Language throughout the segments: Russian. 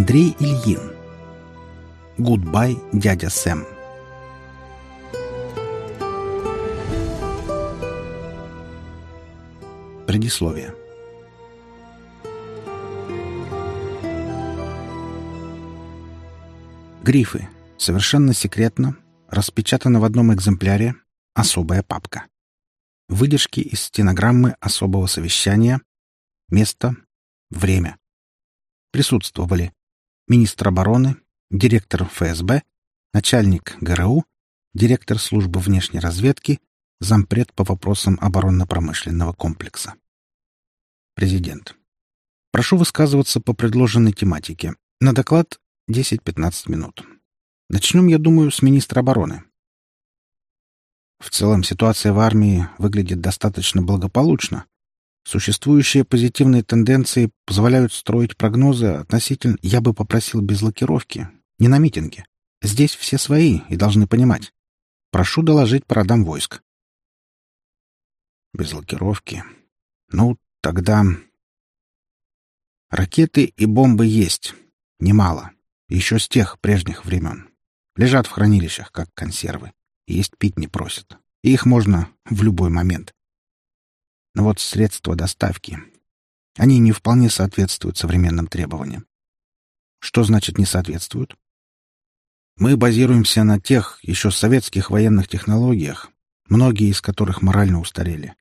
Андрей Ильин. Гудбай, дядя Сэм. Предисловие. Грифы. Совершенно секретно. Распечатано в одном экземпляре. Особая папка. Выдержки из стенограммы особого совещания. Место. Время. Присутствовали министр обороны, директор ФСБ, начальник ГРУ, директор службы внешней разведки, зампред по вопросам оборонно-промышленного комплекса. Президент. Прошу высказываться по предложенной тематике. На доклад 10-15 минут. Начнем, я думаю, с министра обороны. В целом ситуация в армии выглядит достаточно благополучно, Существующие позитивные тенденции позволяют строить прогнозы относительно... Я бы попросил без лакировки, не на митинге. Здесь все свои и должны понимать. Прошу доложить по войск. Без лакировки. Ну, тогда... Ракеты и бомбы есть. Немало. Еще с тех прежних времен. Лежат в хранилищах, как консервы. Есть пить не просят. И их можно в любой момент. Но вот средства доставки. Они не вполне соответствуют современным требованиям. Что значит не соответствуют? Мы базируемся на тех еще советских военных технологиях, многие из которых морально устарели.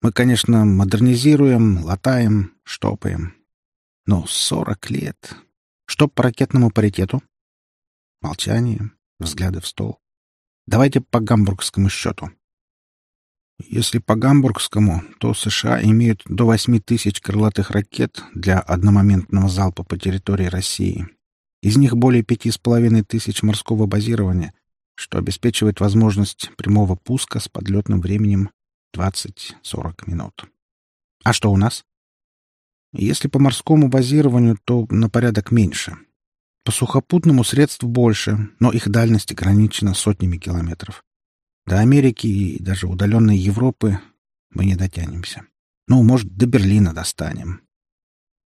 Мы, конечно, модернизируем, латаем, штопаем. Но сорок лет. Что по ракетному паритету? Молчание, взгляды в стол. Давайте по гамбургскому счету. Если по гамбургскому, то США имеют до 8 тысяч крылатых ракет для одномоментного залпа по территории России. Из них более пяти с половиной тысяч морского базирования, что обеспечивает возможность прямого пуска с подлетным временем 20-40 минут. А что у нас? Если по морскому базированию, то на порядок меньше. По сухопутному средств больше, но их дальность ограничена сотнями километров. До Америки и даже удаленной Европы мы не дотянемся. Ну, может, до Берлина достанем.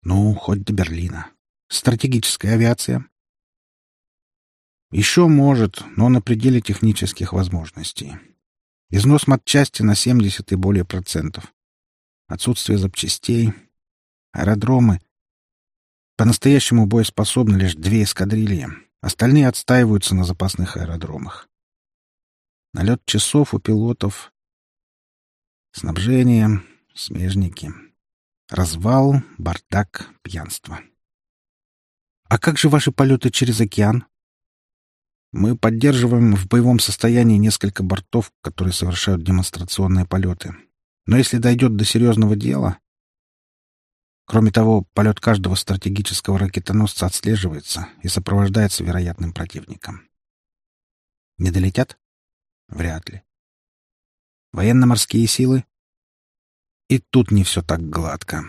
Ну, хоть до Берлина. Стратегическая авиация? Еще может, но на пределе технических возможностей. Износ матчасти на 70 и более процентов. Отсутствие запчастей. Аэродромы. По-настоящему боеспособны лишь две эскадрильи. Остальные отстаиваются на запасных аэродромах. Налет часов у пилотов. Снабжение, смежники. Развал, бардак, пьянство. А как же ваши полеты через океан? Мы поддерживаем в боевом состоянии несколько бортов, которые совершают демонстрационные полеты. Но если дойдет до серьезного дела... Кроме того, полет каждого стратегического ракетоносца отслеживается и сопровождается вероятным противником. Не долетят? Вряд ли. Военно-морские силы? И тут не все так гладко.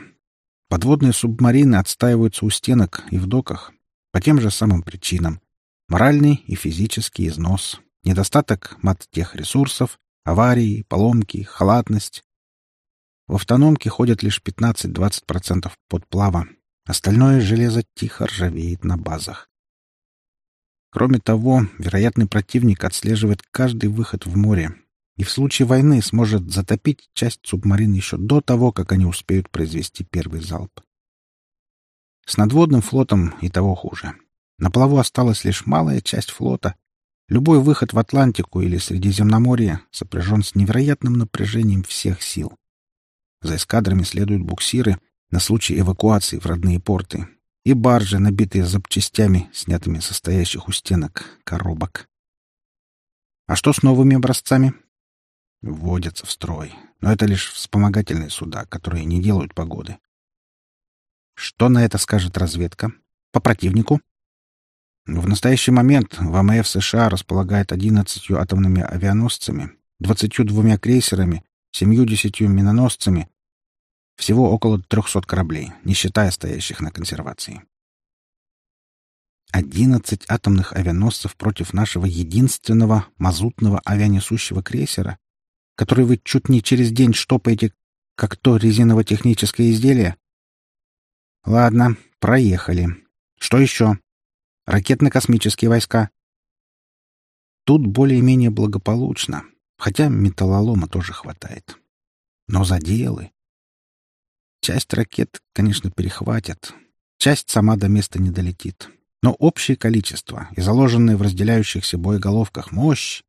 Подводные субмарины отстаиваются у стенок и в доках по тем же самым причинам. Моральный и физический износ, недостаток мат-тех-ресурсов, аварии, поломки, халатность. В автономке ходят лишь 15-20% подплава. Остальное железо тихо ржавеет на базах. Кроме того, вероятный противник отслеживает каждый выход в море и в случае войны сможет затопить часть субмарин еще до того, как они успеют произвести первый залп. С надводным флотом и того хуже. На плаву осталась лишь малая часть флота. Любой выход в Атлантику или Средиземноморье сопряжен с невероятным напряжением всех сил. За эскадрами следуют буксиры на случай эвакуации в родные порты, и баржи, набитые запчастями, снятыми со стоящих у стенок коробок. А что с новыми образцами? Вводятся в строй, но это лишь вспомогательные суда, которые не делают погоды. Что на это скажет разведка? По противнику? В настоящий момент ВМФ США располагает 11 атомными авианосцами, 22 крейсерами, 70 миноносцами, всего около 300 кораблей, не считая стоящих на консервации. 11 атомных авианосцев против нашего единственного мазутного авианесущего крейсера, который вы чуть не через день штопаете, как то резиново-техническое изделие? Ладно, проехали. Что еще? Ракетно-космические войска. Тут более-менее благополучно, хотя металлолома тоже хватает. Но заделы... Часть ракет, конечно, перехватят. Часть сама до места не долетит. Но общее количество и заложенная в разделяющихся боеголовках мощь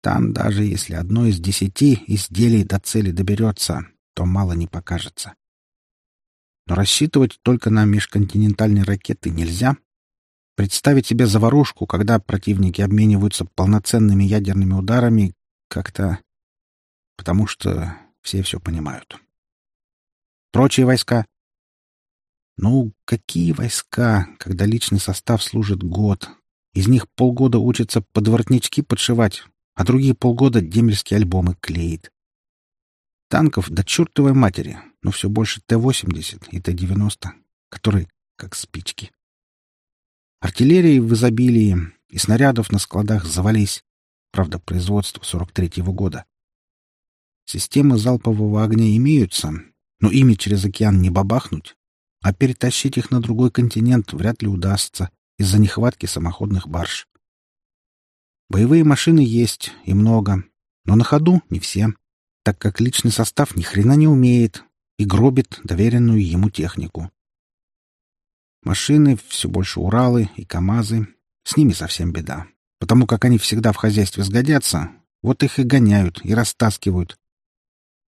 там даже если одно из десяти изделий до цели доберется, то мало не покажется. Но рассчитывать только на межконтинентальные ракеты нельзя. Представить себе заварушку, когда противники обмениваются полноценными ядерными ударами, как-то... Потому что все все понимают. Прочие войска? Ну, какие войска, когда личный состав служит год? Из них полгода учатся подворотнички подшивать, а другие полгода демельские альбомы клеит. Танков до чертовой матери, но все больше Т-80 и Т-90, которые как спички. Артиллерии в изобилии, и снарядов на складах завались. Правда, производство 43-го года. Системы залпового огня имеются, но ими через океан не бабахнуть, а перетащить их на другой континент вряд ли удастся из-за нехватки самоходных барж. Боевые машины есть, и много, но на ходу не все, так как личный состав ни хрена не умеет и гробит доверенную ему технику. Машины все больше Уралы и КАМАЗы. С ними совсем беда, потому как они всегда в хозяйстве сгодятся, вот их и гоняют и растаскивают.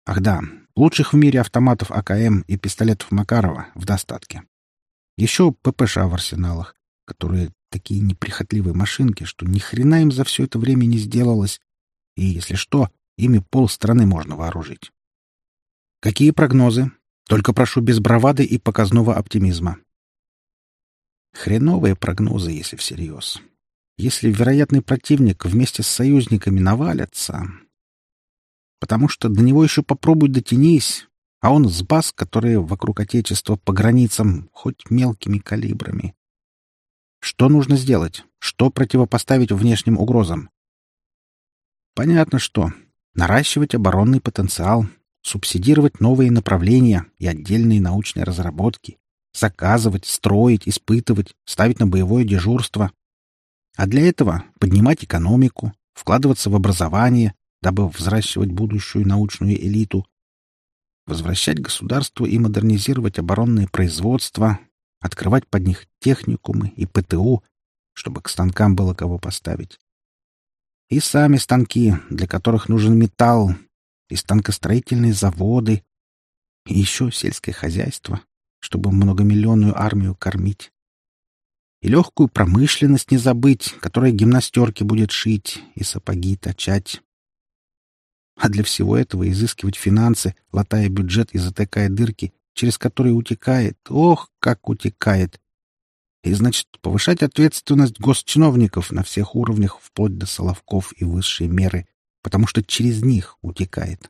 Ах да, лучших в мире автоматов АКМ и пистолетов Макарова в достатке. Еще ППШ в арсеналах, которые Такие неприхотливые машинки, что ни хрена им за все это время не сделалось. И, если что, ими полстраны можно вооружить. Какие прогнозы? Только прошу без бравады и показного оптимизма. Хреновые прогнозы, если всерьез. Если вероятный противник вместе с союзниками навалятся... Потому что до него еще попробуй дотянись, а он с баз, которые вокруг Отечества по границам, хоть мелкими калибрами. Что нужно сделать? Что противопоставить внешним угрозам? Понятно, что. Наращивать оборонный потенциал, субсидировать новые направления и отдельные научные разработки, заказывать, строить, испытывать, ставить на боевое дежурство. А для этого поднимать экономику, вкладываться в образование, дабы взращивать будущую научную элиту, возвращать государство и модернизировать оборонное производство, открывать под них техникумы и ПТУ, чтобы к станкам было кого поставить. И сами станки, для которых нужен металл, и станкостроительные заводы, и еще сельское хозяйство, чтобы многомиллионную армию кормить. И легкую промышленность не забыть, которая гимнастерки будет шить и сапоги точать. А для всего этого изыскивать финансы, латая бюджет и затыкая дырки, через который утекает, ох, как утекает. И, значит, повышать ответственность госчиновников на всех уровнях, вплоть до Соловков и высшей меры, потому что через них утекает.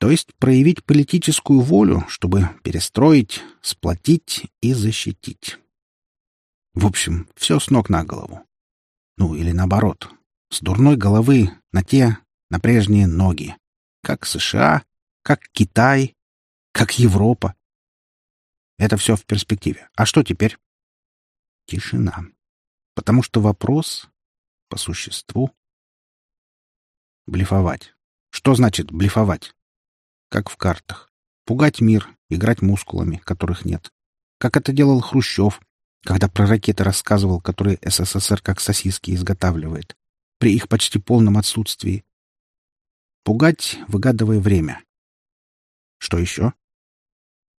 То есть проявить политическую волю, чтобы перестроить, сплотить и защитить. В общем, все с ног на голову. Ну, или наоборот, с дурной головы на те, на прежние ноги. Как США, как Китай, как Европа. Это все в перспективе. А что теперь? Тишина. Потому что вопрос по существу. Блефовать. Что значит блефовать? Как в картах. Пугать мир, играть мускулами, которых нет. Как это делал Хрущев, когда про ракеты рассказывал, которые СССР как сосиски изготавливает, при их почти полном отсутствии. Пугать, выгадывая время. Что еще?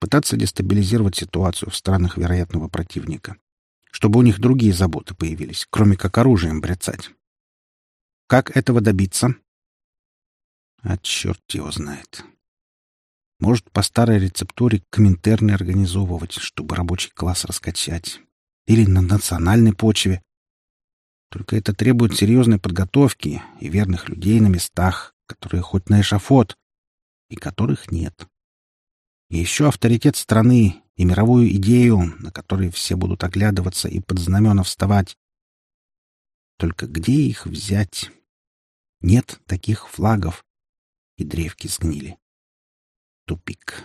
пытаться дестабилизировать ситуацию в странах вероятного противника, чтобы у них другие заботы появились, кроме как оружием брецать. Как этого добиться? А черт его знает. Может, по старой рецептуре коминтерны организовывать, чтобы рабочий класс раскачать. Или на национальной почве. Только это требует серьезной подготовки и верных людей на местах, которые хоть на эшафот, и которых нет. И еще авторитет страны и мировую идею, на которой все будут оглядываться и под знамена вставать. Только где их взять? Нет таких флагов, и древки сгнили. Тупик.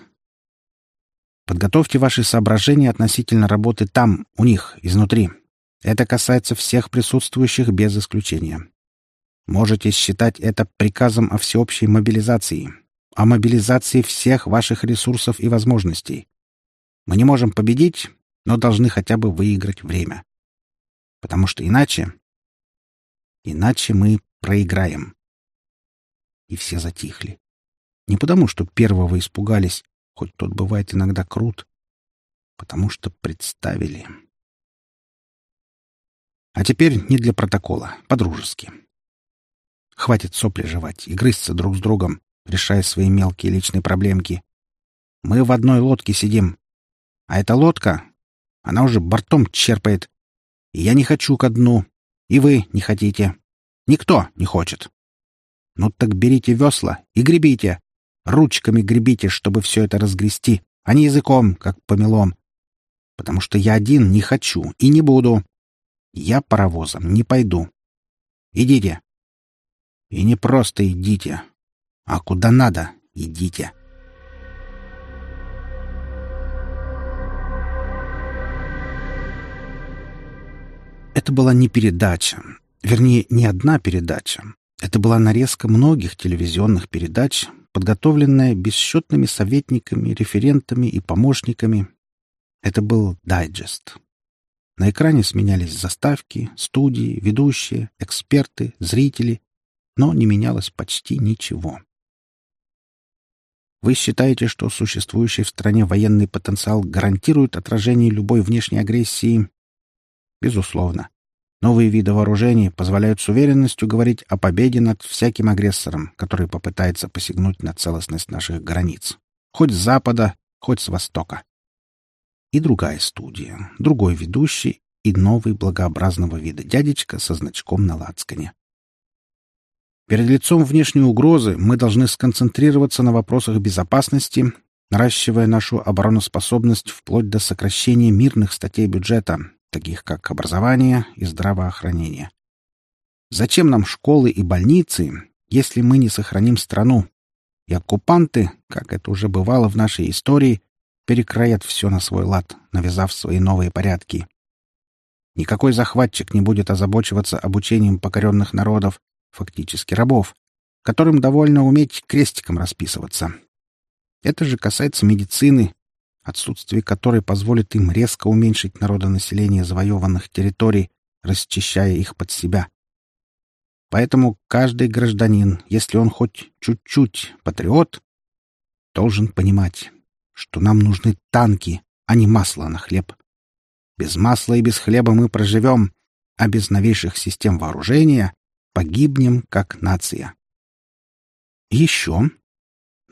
Подготовьте ваши соображения относительно работы там, у них, изнутри. Это касается всех присутствующих без исключения. Можете считать это приказом о всеобщей мобилизации, о мобилизации всех ваших ресурсов и возможностей. Мы не можем победить, но должны хотя бы выиграть время. Потому что иначе... Иначе мы проиграем. И все затихли. Не потому, что первого испугались, хоть тот бывает иногда крут, потому что представили. А теперь не для протокола, по-дружески. Хватит сопли жевать и грызться друг с другом, решая свои мелкие личные проблемки. Мы в одной лодке сидим. А эта лодка, она уже бортом черпает. И я не хочу ко дну. И вы не хотите. Никто не хочет. Ну так берите весла и гребите. Ручками гребите, чтобы все это разгрести, а не языком, как помелом. Потому что я один не хочу и не буду. Я паровозом не пойду. Идите. И не просто идите, а куда надо идите. Это была не передача, вернее, не одна передача. Это была нарезка многих телевизионных передач, подготовленная бесчетными советниками, референтами и помощниками. Это был дайджест. На экране сменялись заставки, студии, ведущие, эксперты, зрители, но не менялось почти ничего. Вы считаете, что существующий в стране военный потенциал гарантирует отражение любой внешней агрессии? Безусловно. Новые виды вооружений позволяют с уверенностью говорить о победе над всяким агрессором, который попытается посягнуть на целостность наших границ. Хоть с запада, хоть с востока и другая студия, другой ведущий и новый благообразного вида дядечка со значком на лацкане. Перед лицом внешней угрозы мы должны сконцентрироваться на вопросах безопасности, наращивая нашу обороноспособность вплоть до сокращения мирных статей бюджета, таких как образование и здравоохранение. Зачем нам школы и больницы, если мы не сохраним страну? И оккупанты, как это уже бывало в нашей истории, перекроят все на свой лад, навязав свои новые порядки. Никакой захватчик не будет озабочиваться обучением покоренных народов, фактически рабов, которым довольно уметь крестиком расписываться. Это же касается медицины, отсутствие которой позволит им резко уменьшить народонаселение завоеванных территорий, расчищая их под себя. Поэтому каждый гражданин, если он хоть чуть-чуть патриот, должен понимать, что нам нужны танки, а не масло на хлеб. Без масла и без хлеба мы проживем, а без новейших систем вооружения погибнем как нация. Еще.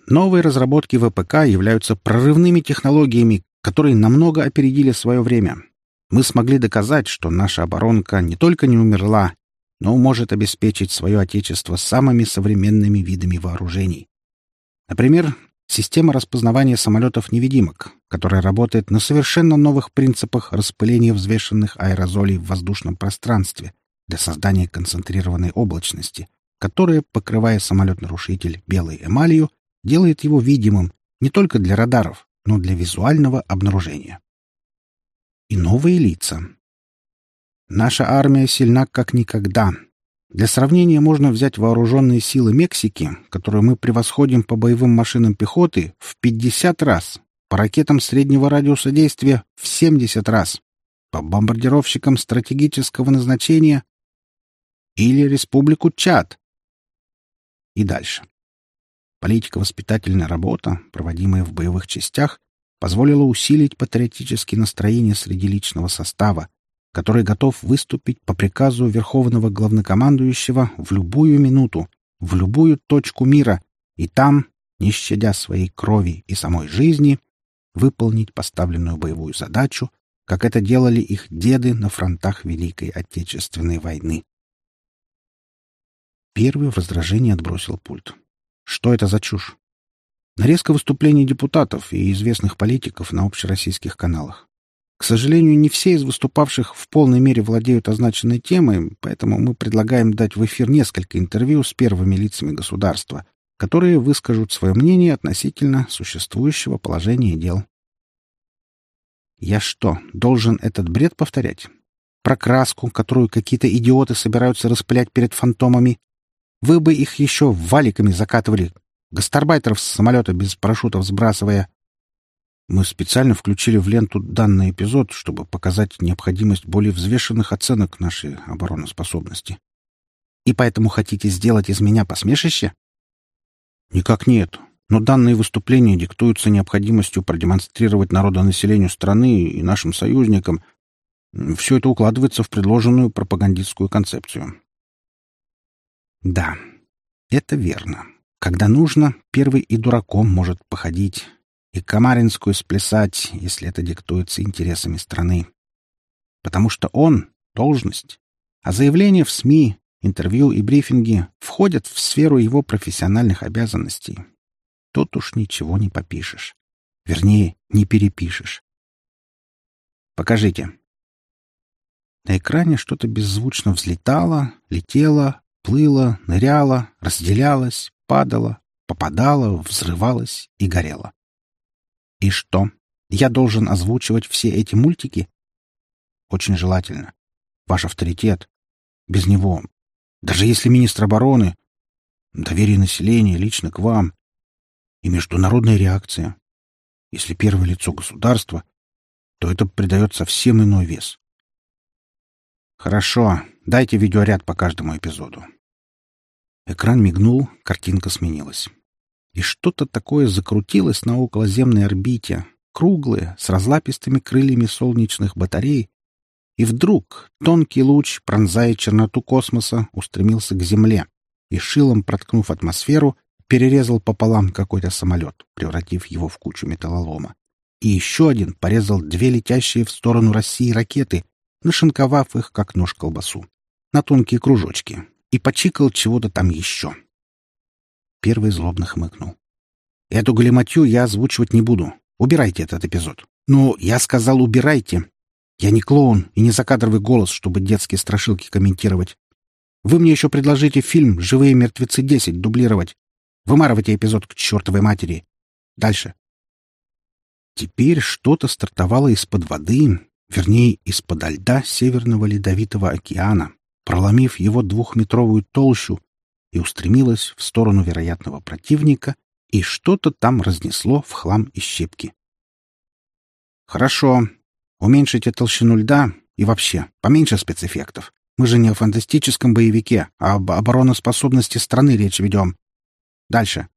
Новые разработки ВПК являются прорывными технологиями, которые намного опередили свое время. Мы смогли доказать, что наша оборонка не только не умерла, но может обеспечить свое отечество самыми современными видами вооружений. Например, Система распознавания самолетов-невидимок, которая работает на совершенно новых принципах распыления взвешенных аэрозолей в воздушном пространстве для создания концентрированной облачности, которая, покрывая самолет-нарушитель белой эмалью, делает его видимым не только для радаров, но для визуального обнаружения. И новые лица. Наша армия сильна как никогда — для сравнения можно взять вооруженные силы Мексики, которые мы превосходим по боевым машинам пехоты в 50 раз, по ракетам среднего радиуса действия в 70 раз, по бомбардировщикам стратегического назначения или Республику Чад. И дальше. Политико-воспитательная работа, проводимая в боевых частях, позволила усилить патриотические настроения среди личного состава, который готов выступить по приказу Верховного Главнокомандующего в любую минуту, в любую точку мира, и там, не щадя своей крови и самой жизни, выполнить поставленную боевую задачу, как это делали их деды на фронтах Великой Отечественной войны. Первый в раздражении отбросил пульт. Что это за чушь? Нарезка выступлений депутатов и известных политиков на общероссийских каналах. К сожалению, не все из выступавших в полной мере владеют означенной темой, поэтому мы предлагаем дать в эфир несколько интервью с первыми лицами государства, которые выскажут свое мнение относительно существующего положения дел. Я что, должен этот бред повторять? Про краску, которую какие-то идиоты собираются распылять перед фантомами? Вы бы их еще валиками закатывали, гастарбайтеров с самолета без парашютов сбрасывая. Мы специально включили в ленту данный эпизод, чтобы показать необходимость более взвешенных оценок нашей обороноспособности. И поэтому хотите сделать из меня посмешище? Никак нет. Но данные выступления диктуются необходимостью продемонстрировать народонаселению страны и нашим союзникам. Все это укладывается в предложенную пропагандистскую концепцию. Да, это верно. Когда нужно, первый и дураком может походить, и Камаринскую сплясать, если это диктуется интересами страны. Потому что он — должность, а заявления в СМИ, интервью и брифинги входят в сферу его профессиональных обязанностей. Тут уж ничего не попишешь. Вернее, не перепишешь. Покажите. На экране что-то беззвучно взлетало, летело, плыло, ныряло, разделялось, падало, попадало, взрывалось и горело. И что? Я должен озвучивать все эти мультики? Очень желательно. Ваш авторитет. Без него. Даже если министр обороны... Доверие населения лично к вам. И международная реакция. Если первое лицо государства, то это придает совсем иной вес. Хорошо, дайте видеоряд по каждому эпизоду. Экран мигнул, картинка сменилась. И что-то такое закрутилось на околоземной орбите, круглое, с разлапистыми крыльями солнечных батарей, и вдруг тонкий луч, пронзая черноту космоса, устремился к Земле и, шилом проткнув атмосферу, перерезал пополам какой-то самолет, превратив его в кучу металлолома. И еще один порезал две летящие в сторону России ракеты, нашинковав их, как нож колбасу, на тонкие кружочки, и почикал чего-то там еще. Первый злобно хмыкнул. «Эту галиматью я озвучивать не буду. Убирайте этот эпизод». «Ну, я сказал, убирайте. Я не клоун и не закадровый голос, чтобы детские страшилки комментировать. Вы мне еще предложите фильм «Живые мертвецы 10» дублировать. Вымарывайте эпизод к чертовой матери. Дальше. Теперь что-то стартовало из-под воды, вернее, из-под льда Северного Ледовитого океана, проломив его двухметровую толщу и устремилась в сторону вероятного противника, и что-то там разнесло в хлам и щепки. «Хорошо. Уменьшите толщину льда и вообще поменьше спецэффектов. Мы же не о фантастическом боевике, а об обороноспособности страны речь ведем. Дальше».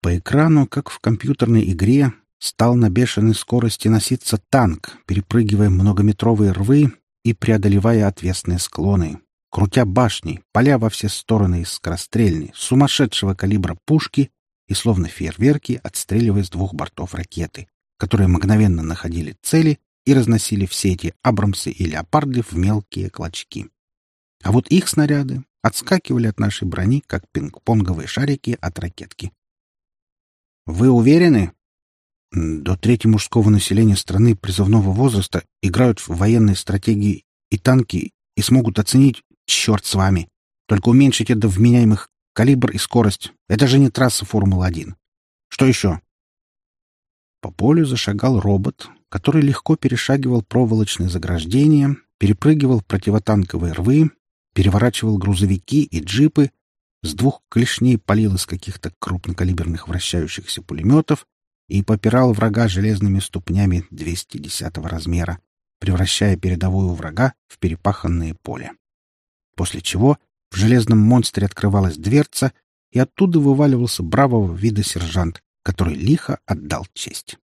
По экрану, как в компьютерной игре, стал на бешеной скорости носиться танк, перепрыгивая многометровые рвы и преодолевая отвесные склоны, крутя башни, поля во все стороны из скорострельной, сумасшедшего калибра пушки и, словно фейерверки, отстреливая с двух бортов ракеты, которые мгновенно находили цели и разносили все эти абрамсы и леопарды в мелкие клочки. А вот их снаряды отскакивали от нашей брони, как пинг-понговые шарики от ракетки. «Вы уверены?» До трети мужского населения страны призывного возраста играют в военные стратегии и танки и смогут оценить, Черт с вами. Только уменьшите до вменяемых калибр и скорость. Это же не трасса Формулы-1. Что еще? По полю зашагал робот, который легко перешагивал проволочные заграждения, перепрыгивал противотанковые рвы, переворачивал грузовики и джипы, с двух клешней палил из каких-то крупнокалиберных вращающихся пулеметов и попирал врага железными ступнями 210 размера, превращая передовую врага в перепаханное поле после чего в железном монстре открывалась дверца, и оттуда вываливался бравого вида сержант, который лихо отдал честь.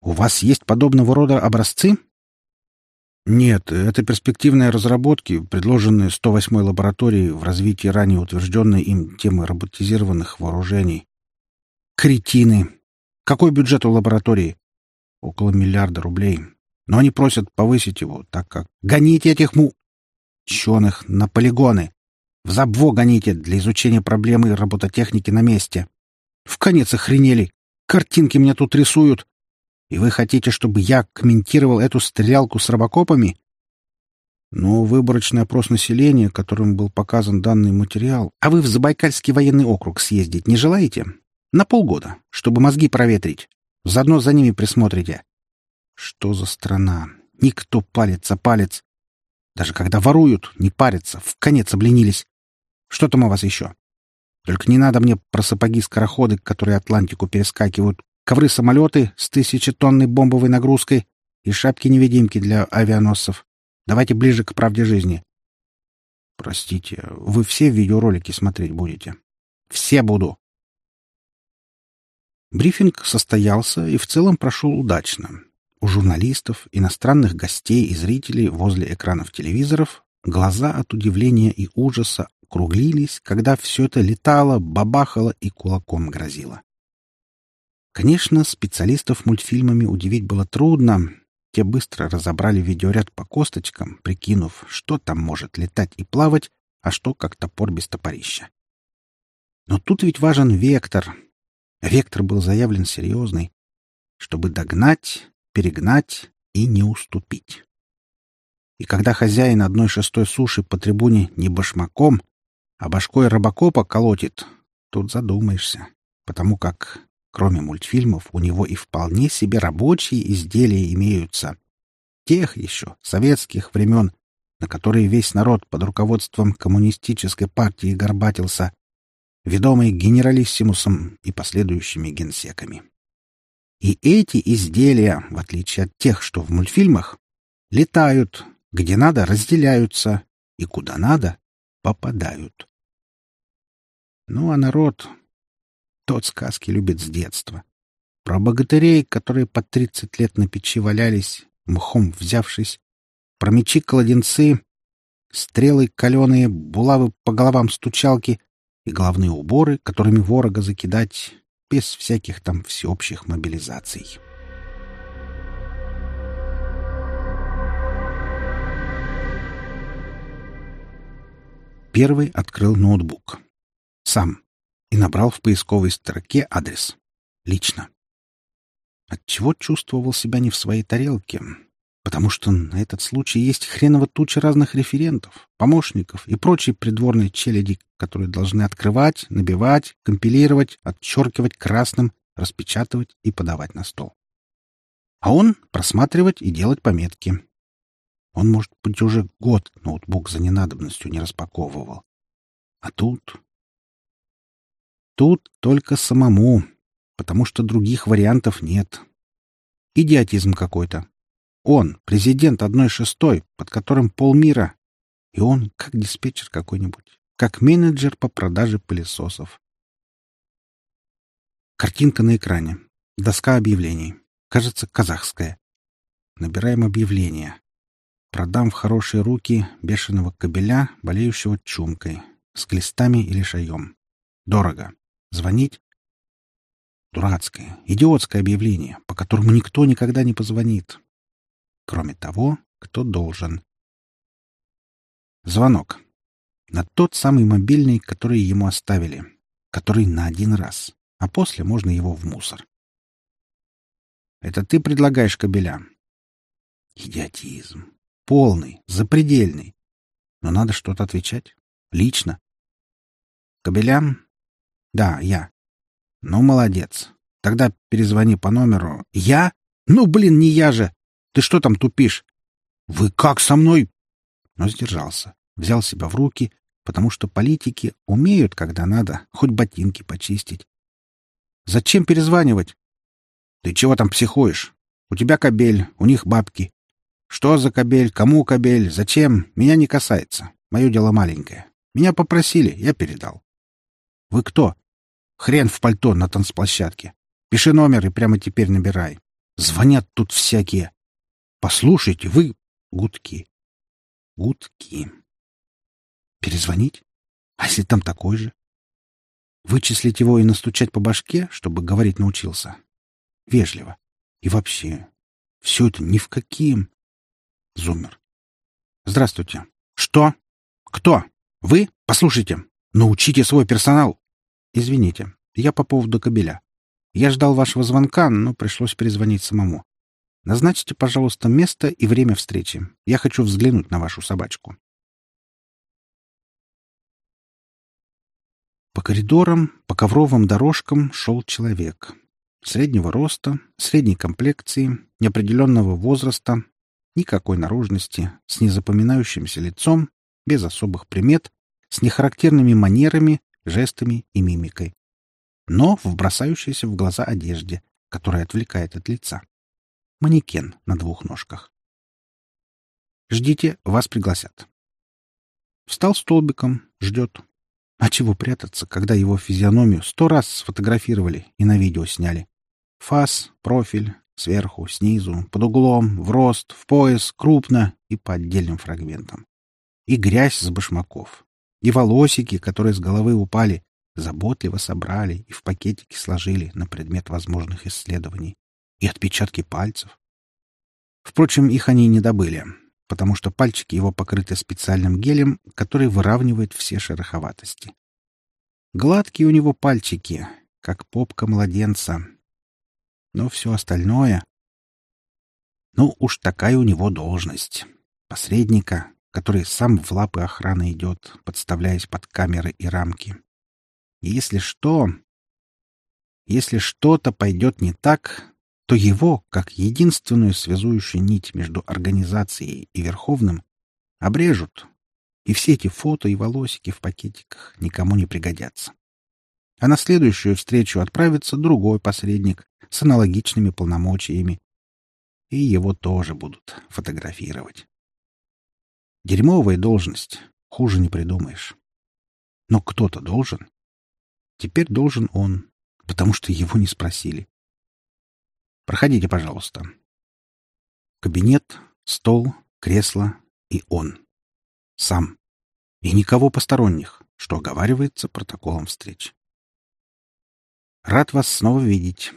«У вас есть подобного рода образцы?» «Нет, это перспективные разработки, предложенные 108-й лабораторией в развитии ранее утвержденной им темы роботизированных вооружений». «Кретины! Какой бюджет у лаборатории?» «Около миллиарда рублей. Но они просят повысить его, так как...» «Гоните этих му...» Ученых на полигоны. В забво гоните для изучения проблемы робототехники на месте. В конец охренели. Картинки мне тут рисуют. И вы хотите, чтобы я комментировал эту стрелялку с робокопами? Но выборочный опрос населения, которым был показан данный материал... А вы в Забайкальский военный округ съездить не желаете? На полгода, чтобы мозги проветрить. Заодно за ними присмотрите. Что за страна? Никто палец за палец. Даже когда воруют, не парятся, в конец обленились. Что там у вас еще? Только не надо мне про сапоги-скороходы, которые Атлантику перескакивают, ковры-самолеты с тысячетонной бомбовой нагрузкой и шапки-невидимки для авианосцев. Давайте ближе к правде жизни. Простите, вы все видеоролики смотреть будете? Все буду. Брифинг состоялся и в целом прошел удачно. У журналистов, иностранных гостей и зрителей возле экранов телевизоров глаза от удивления и ужаса круглились, когда все это летало, бабахало и кулаком грозило. Конечно, специалистов мультфильмами удивить было трудно. Те быстро разобрали видеоряд по косточкам, прикинув, что там может летать и плавать, а что как топор без топорища. Но тут ведь важен вектор, Вектор был заявлен серьезный, чтобы догнать, перегнать и не уступить. И когда хозяин одной шестой суши по трибуне не башмаком, а башкой рабокопа колотит, тут задумаешься, потому как, кроме мультфильмов, у него и вполне себе рабочие изделия имеются. Тех еще, советских времен, на которые весь народ под руководством коммунистической партии горбатился, ведомый генералиссимусом и последующими генсеками. И эти изделия, в отличие от тех, что в мультфильмах, летают, где надо разделяются, и куда надо попадают. Ну а народ, тот сказки любит с детства. Про богатырей, которые по тридцать лет на печи валялись, мхом взявшись, про мечи-кладенцы, стрелы каленые, булавы по головам стучалки и головные уборы, которыми ворога закидать, без всяких там всеобщих мобилизаций. Первый открыл ноутбук. Сам. И набрал в поисковой строке адрес. Лично. Отчего чувствовал себя не в своей тарелке, потому что на этот случай есть хреново туча разных референтов, помощников и прочей придворной челяди, которые должны открывать, набивать, компилировать, отчеркивать красным, распечатывать и подавать на стол. А он просматривать и делать пометки. Он, может быть, уже год ноутбук за ненадобностью не распаковывал. А тут... Тут только самому, потому что других вариантов нет. Идиотизм какой-то, он, президент одной шестой, под которым полмира. И он как диспетчер какой-нибудь, как менеджер по продаже пылесосов. Картинка на экране. Доска объявлений. Кажется, казахская. Набираем объявление. Продам в хорошие руки бешеного кобеля, болеющего чумкой, с глистами или шаем. Дорого. Звонить? Дурацкое, идиотское объявление, по которому никто никогда не позвонит кроме того, кто должен. Звонок. На тот самый мобильный, который ему оставили. Который на один раз. А после можно его в мусор. Это ты предлагаешь кабеля? Идиотизм. Полный, запредельный. Но надо что-то отвечать. Лично. Кабелям? Да, я. Ну, молодец. Тогда перезвони по номеру. Я? Ну, блин, не я же. Ты что там тупишь? Вы как со мной? Но сдержался, взял себя в руки, потому что политики умеют, когда надо, хоть ботинки почистить. Зачем перезванивать? Ты чего там психуешь? У тебя кабель, у них бабки. Что за кабель, кому кабель, зачем, меня не касается. Мое дело маленькое. Меня попросили, я передал. Вы кто? Хрен в пальто на танцплощадке. Пиши номер и прямо теперь набирай. Звонят тут всякие. Послушайте, вы... Гудки. Гудки. Перезвонить? А если там такой же? Вычислить его и настучать по башке, чтобы говорить научился? Вежливо. И вообще, все это ни в каким. Зумер. Здравствуйте. Что? Кто? Вы? Послушайте. Научите свой персонал. Извините, я по поводу кабеля. Я ждал вашего звонка, но пришлось перезвонить самому. Назначьте, пожалуйста, место и время встречи. Я хочу взглянуть на вашу собачку. По коридорам, по ковровым дорожкам шел человек. Среднего роста, средней комплекции, неопределенного возраста, никакой наружности, с незапоминающимся лицом, без особых примет, с нехарактерными манерами, жестами и мимикой. Но в бросающейся в глаза одежде, которая отвлекает от лица. Манекен на двух ножках. Ждите, вас пригласят. Встал столбиком, ждет. А чего прятаться, когда его физиономию сто раз сфотографировали и на видео сняли? Фас, профиль, сверху, снизу, под углом, в рост, в пояс, крупно и по отдельным фрагментам. И грязь с башмаков, и волосики, которые с головы упали, заботливо собрали и в пакетики сложили на предмет возможных исследований, и отпечатки пальцев. Впрочем, их они не добыли потому что пальчики его покрыты специальным гелем, который выравнивает все шероховатости. Гладкие у него пальчики, как попка младенца. Но все остальное... Ну, уж такая у него должность. Посредника, который сам в лапы охраны идет, подставляясь под камеры и рамки. Если что... Если что-то пойдет не так, то его, как единственную связующую нить между организацией и Верховным, обрежут, и все эти фото и волосики в пакетиках никому не пригодятся. А на следующую встречу отправится другой посредник с аналогичными полномочиями, и его тоже будут фотографировать. Дерьмовая должность, хуже не придумаешь. Но кто-то должен. Теперь должен он, потому что его не спросили. Проходите, пожалуйста. Кабинет, стол, кресло и он. Сам. И никого посторонних, что оговаривается протоколом встреч. Рад вас снова видеть.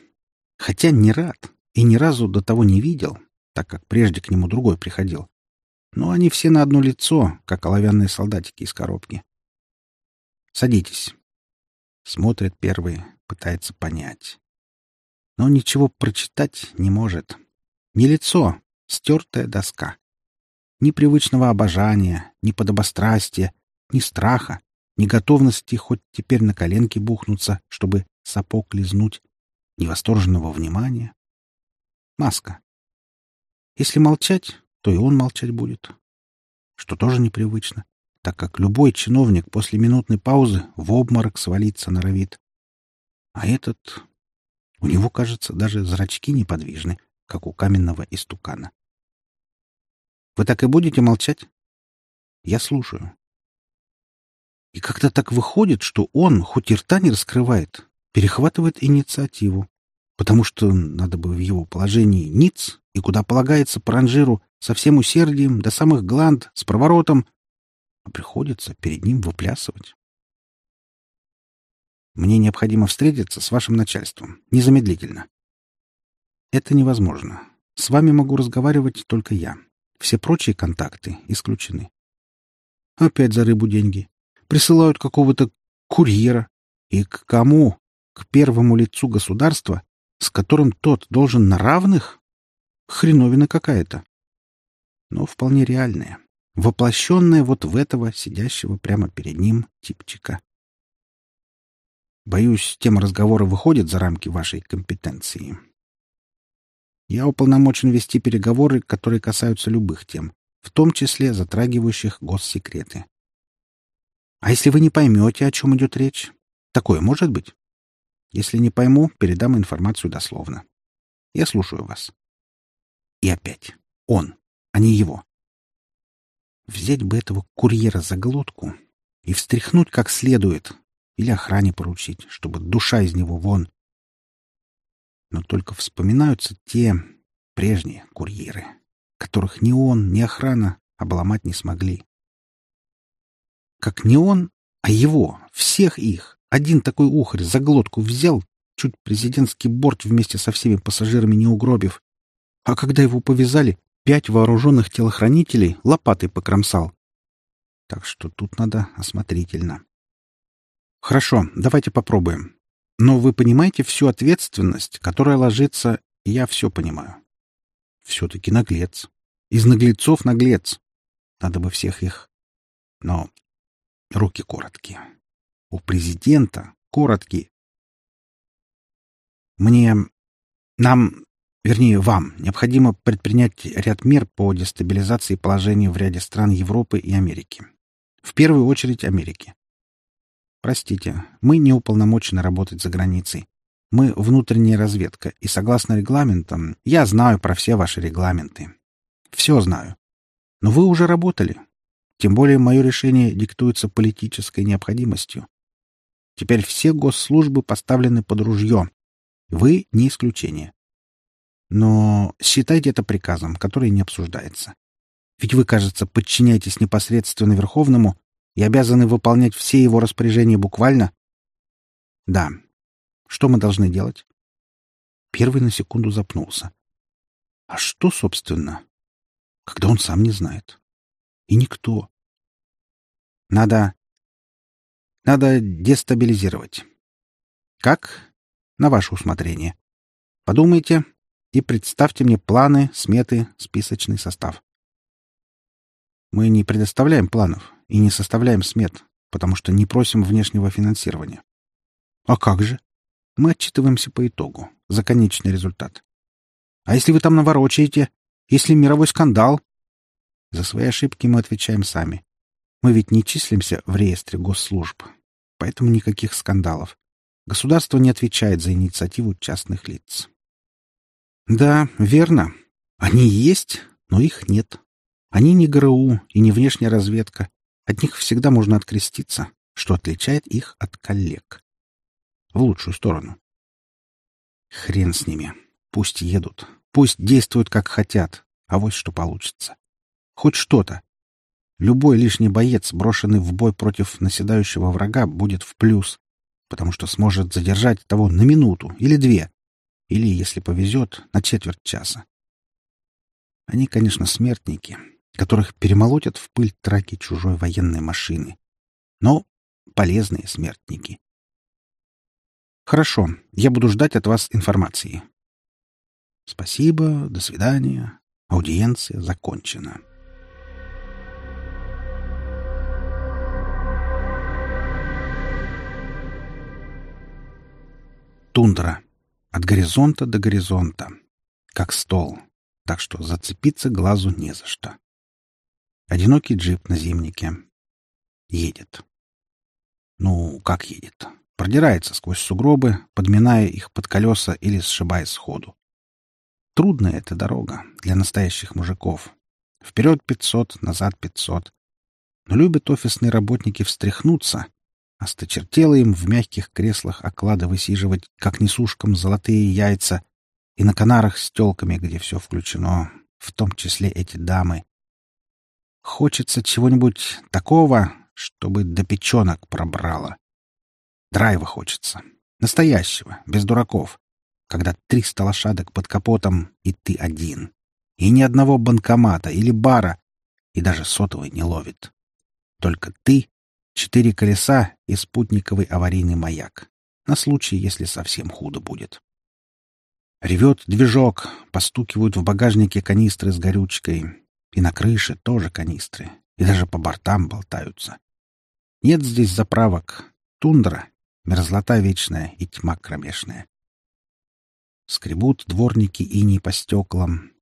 Хотя не рад и ни разу до того не видел, так как прежде к нему другой приходил. Но они все на одно лицо, как оловянные солдатики из коробки. Садитесь. Смотрит первый, пытается понять но ничего прочитать не может. Ни лицо, стертая доска. Ни привычного обожания, ни подобострастия, ни страха, ни готовности хоть теперь на коленки бухнуться, чтобы сапог лизнуть, ни восторженного внимания. Маска. Если молчать, то и он молчать будет. Что тоже непривычно, так как любой чиновник после минутной паузы в обморок свалиться норовит. А этот у него, кажется, даже зрачки неподвижны, как у каменного истукана. Вы так и будете молчать? Я слушаю. И как-то так выходит, что он, хоть и рта не раскрывает, перехватывает инициативу, потому что надо бы в его положении ниц и куда полагается по со всем усердием до самых гланд с проворотом, а приходится перед ним выплясывать. Мне необходимо встретиться с вашим начальством. Незамедлительно. Это невозможно. С вами могу разговаривать только я. Все прочие контакты исключены. Опять за рыбу деньги. Присылают какого-то курьера. И к кому? К первому лицу государства, с которым тот должен на равных? Хреновина какая-то. Но вполне реальная. Воплощенная вот в этого, сидящего прямо перед ним, типчика. Боюсь, тема разговора выходит за рамки вашей компетенции. Я уполномочен вести переговоры, которые касаются любых тем, в том числе затрагивающих госсекреты. А если вы не поймете, о чем идет речь? Такое может быть? Если не пойму, передам информацию дословно. Я слушаю вас. И опять. Он, а не его. Взять бы этого курьера за глотку и встряхнуть как следует, или охране поручить, чтобы душа из него вон. Но только вспоминаются те прежние курьеры, которых ни он, ни охрана обломать не смогли. Как не он, а его, всех их, один такой ухарь за глотку взял, чуть президентский борт вместе со всеми пассажирами не угробив. А когда его повязали, пять вооруженных телохранителей лопатой покромсал. Так что тут надо осмотрительно. Хорошо, давайте попробуем. Но вы понимаете всю ответственность, которая ложится... Я все понимаю. Все-таки наглец. Из наглецов наглец. Надо бы всех их... Но руки короткие. У президента короткие. Мне Нам, вернее, вам, необходимо предпринять ряд мер по дестабилизации положения в ряде стран Европы и Америки. В первую очередь Америки. Простите, мы не уполномочены работать за границей. Мы внутренняя разведка, и согласно регламентам, я знаю про все ваши регламенты. Все знаю. Но вы уже работали. Тем более мое решение диктуется политической необходимостью. Теперь все госслужбы поставлены под ружье. Вы не исключение. Но считайте это приказом, который не обсуждается. Ведь вы, кажется, подчиняетесь непосредственно Верховному и обязаны выполнять все его распоряжения буквально? Да. Что мы должны делать? Первый на секунду запнулся. А что, собственно? Когда он сам не знает. И никто. Надо... Надо дестабилизировать. Как? На ваше усмотрение. Подумайте и представьте мне планы, сметы, списочный состав. Мы не предоставляем планов и не составляем смет, потому что не просим внешнего финансирования. А как же? Мы отчитываемся по итогу, за конечный результат. А если вы там наворочаете? Если мировой скандал? За свои ошибки мы отвечаем сами. Мы ведь не числимся в реестре госслужб, поэтому никаких скандалов. Государство не отвечает за инициативу частных лиц. Да, верно. Они есть, но их нет. Они не ГРУ и не внешняя разведка. От них всегда можно откреститься, что отличает их от коллег. В лучшую сторону. Хрен с ними. Пусть едут. Пусть действуют, как хотят. А вот что получится. Хоть что-то. Любой лишний боец, брошенный в бой против наседающего врага, будет в плюс, потому что сможет задержать того на минуту или две, или, если повезет, на четверть часа. Они, конечно, смертники, которых перемолотят в пыль траки чужой военной машины, но полезные смертники. Хорошо, я буду ждать от вас информации. Спасибо, до свидания. Аудиенция закончена. Тундра. От горизонта до горизонта. Как стол. Так что зацепиться глазу не за что. Одинокий джип на зимнике. Едет. Ну, как едет? Продирается сквозь сугробы, подминая их под колеса или сшибая сходу. Трудная эта дорога для настоящих мужиков. Вперед пятьсот, назад пятьсот. Но любят офисные работники встряхнуться Осточертело им в мягких креслах оклада высиживать, как несушкам, золотые яйца, и на канарах с телками, где все включено, в том числе эти дамы. Хочется чего-нибудь такого, чтобы до печенок пробрало. Драйва хочется. Настоящего, без дураков. Когда триста лошадок под капотом, и ты один. И ни одного банкомата или бара, и даже сотовый не ловит. Только ты четыре колеса и спутниковый аварийный маяк. На случай, если совсем худо будет. Ревет движок, постукивают в багажнике канистры с горючкой. И на крыше тоже канистры. И даже по бортам болтаются. Нет здесь заправок. Тундра, мерзлота вечная и тьма кромешная. Скребут дворники иней по стеклам.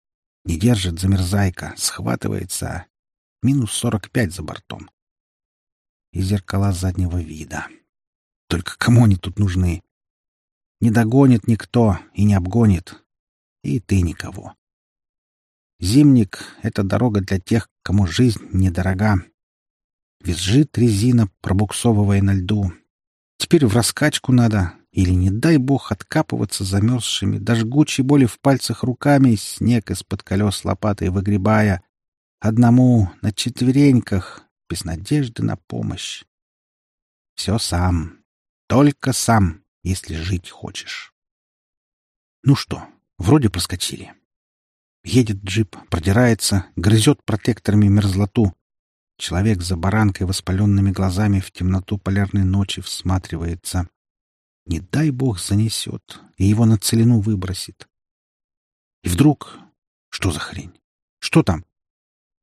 Не держит замерзайка, схватывается. Минус сорок пять за бортом и зеркала заднего вида. Только кому они тут нужны? Не догонит никто и не обгонит. И ты никого. Зимник — это дорога для тех, кому жизнь недорога. Визжит резина, пробуксовывая на льду. Теперь в раскачку надо, или, не дай бог, откапываться замерзшими, до жгучей боли в пальцах руками, снег из-под колес лопатой выгребая. Одному на четвереньках, без надежды на помощь. Все сам. Только сам, если жить хочешь. Ну что, вроде проскочили. Едет джип, продирается, грызет протекторами мерзлоту. Человек за баранкой воспаленными глазами в темноту полярной ночи всматривается. Не дай бог занесет, и его на целину выбросит. И вдруг... Что за хрень? Что там?